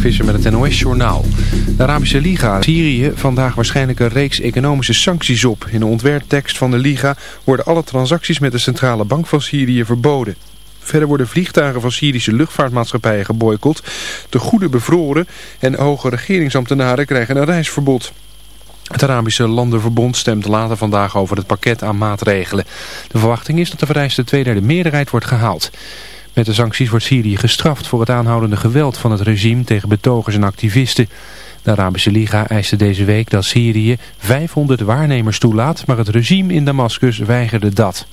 Visser met het NOS-journaal. De Arabische Liga Syrië vandaag waarschijnlijk een reeks economische sancties op. In de ontwerptekst van de Liga worden alle transacties met de Centrale Bank van Syrië verboden. Verder worden vliegtuigen van Syrische luchtvaartmaatschappijen geboycott, te goede bevroren en hoge regeringsambtenaren krijgen een reisverbod. Het Arabische Landenverbond stemt later vandaag over het pakket aan maatregelen. De verwachting is dat de vereiste tweederde meerderheid wordt gehaald. Met de sancties wordt Syrië gestraft voor het aanhoudende geweld van het regime tegen betogers en activisten. De Arabische Liga eiste deze week dat Syrië 500 waarnemers toelaat, maar het regime in Damascus weigerde dat.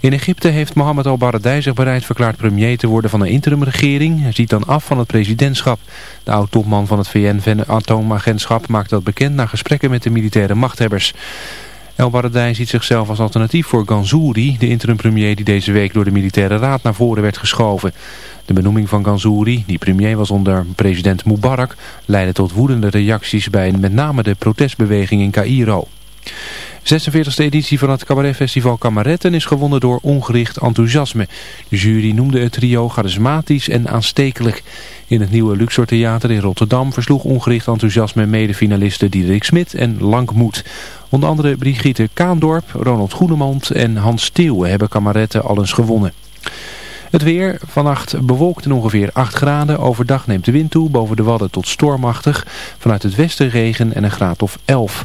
In Egypte heeft Mohammed al-Baradei zich bereid verklaard premier te worden van een interimregering. Hij ziet dan af van het presidentschap. De oud-topman van het VN-atoomagentschap maakt dat bekend na gesprekken met de militaire machthebbers. El Baradei ziet zichzelf als alternatief voor Ganzouri, de interim-premier die deze week door de militaire raad naar voren werd geschoven. De benoeming van Ganzouri, die premier was onder president Mubarak, leidde tot woedende reacties bij met name de protestbeweging in Cairo. 46e editie van het cabaretfestival Kamaretten is gewonnen door ongericht enthousiasme. De jury noemde het trio charismatisch en aanstekelijk. In het nieuwe Luxor Theater in Rotterdam versloeg ongericht enthousiasme medefinalisten Diederik Smit en Lankmoed. Onder andere Brigitte Kaandorp, Ronald Goedemond en Hans Steeuwen hebben Kamaretten al eens gewonnen. Het weer, vannacht bewolkt en ongeveer 8 graden. Overdag neemt de wind toe, boven de Wadden tot stormachtig. Vanuit het westen regen en een graad of 11.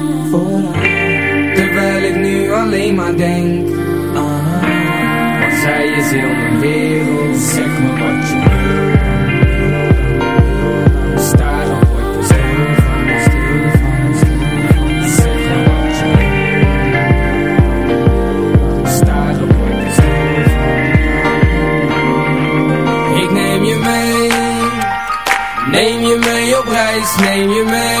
maar denk ah, Want zij is heel mijn wereld Zeg me wat je wil Sta dan word je stil van, stil van, stil Zeg me wat je wil Sta dan word je stil Ik neem je mee Neem je mee op reis, neem je mee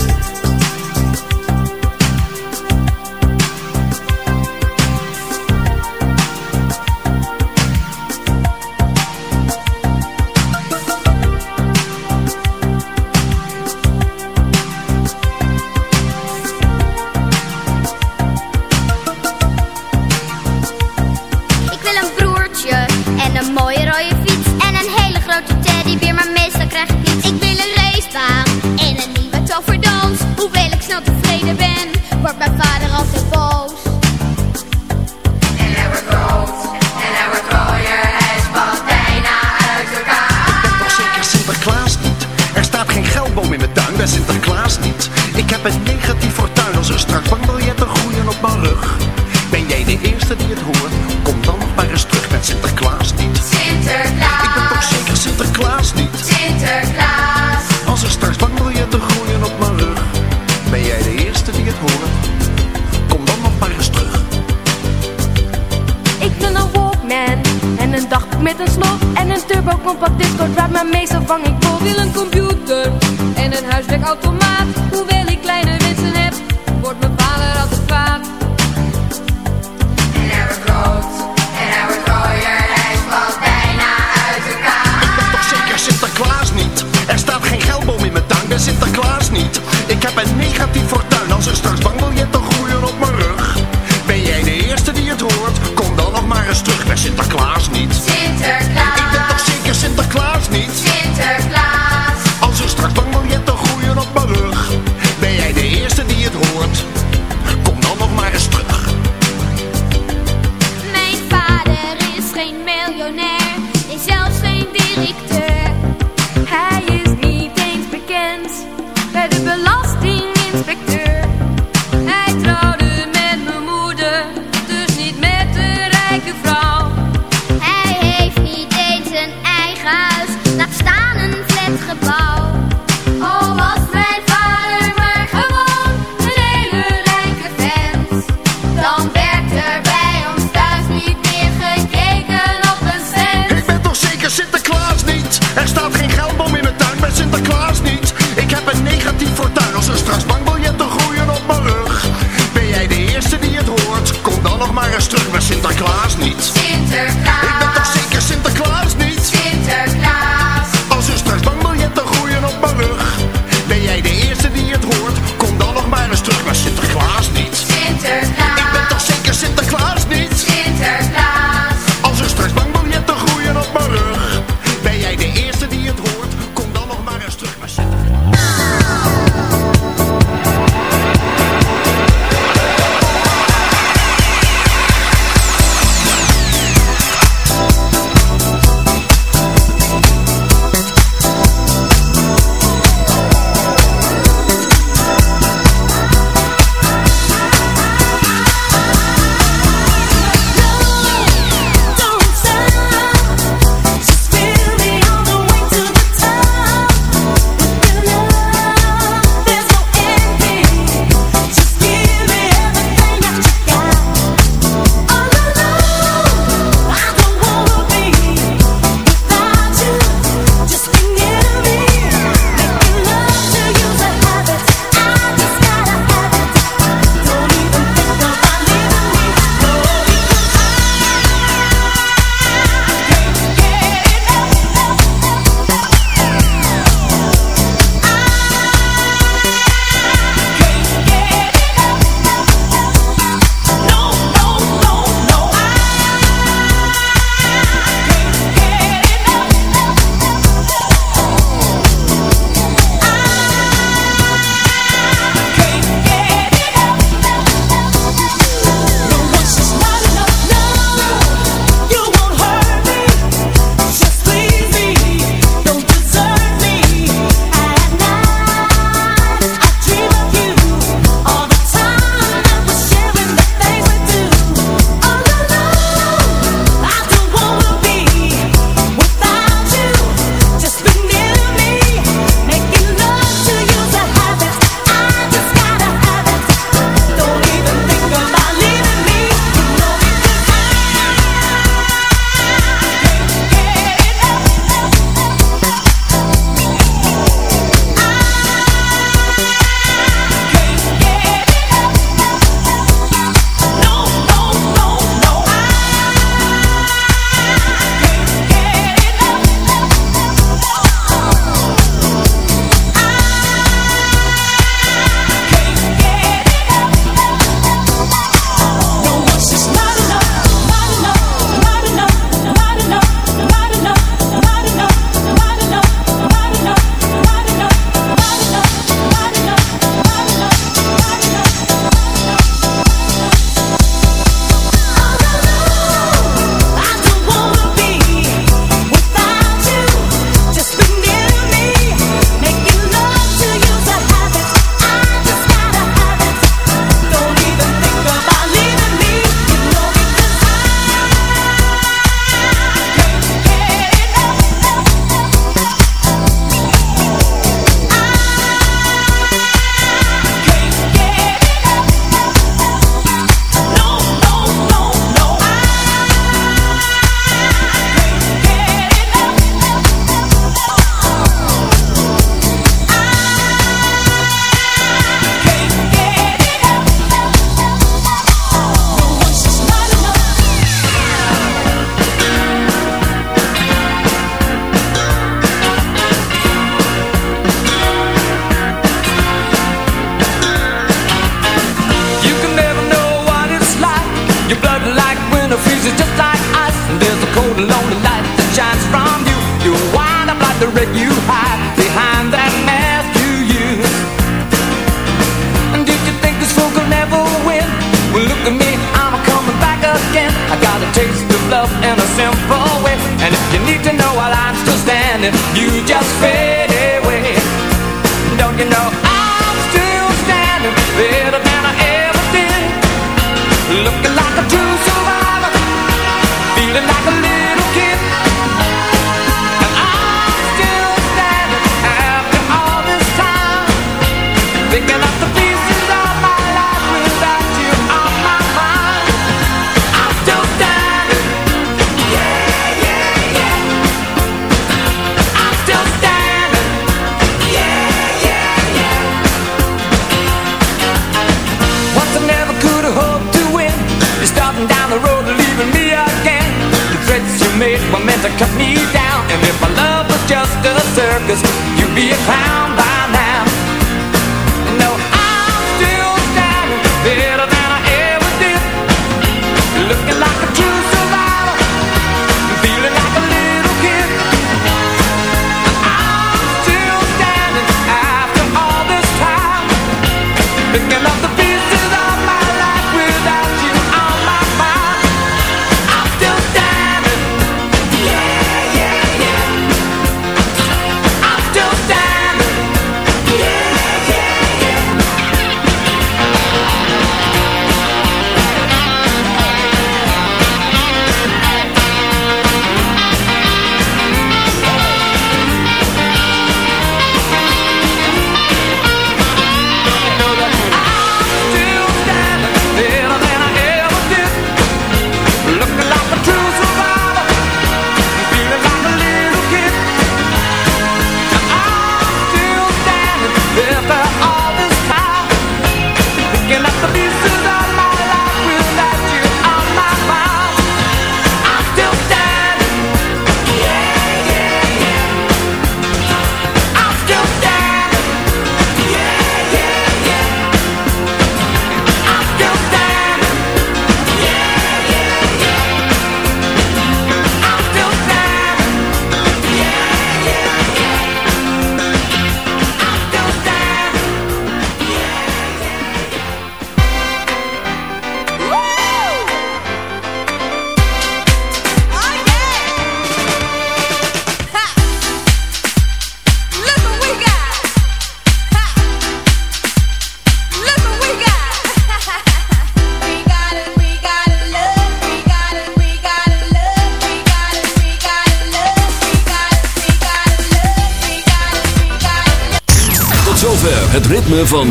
happening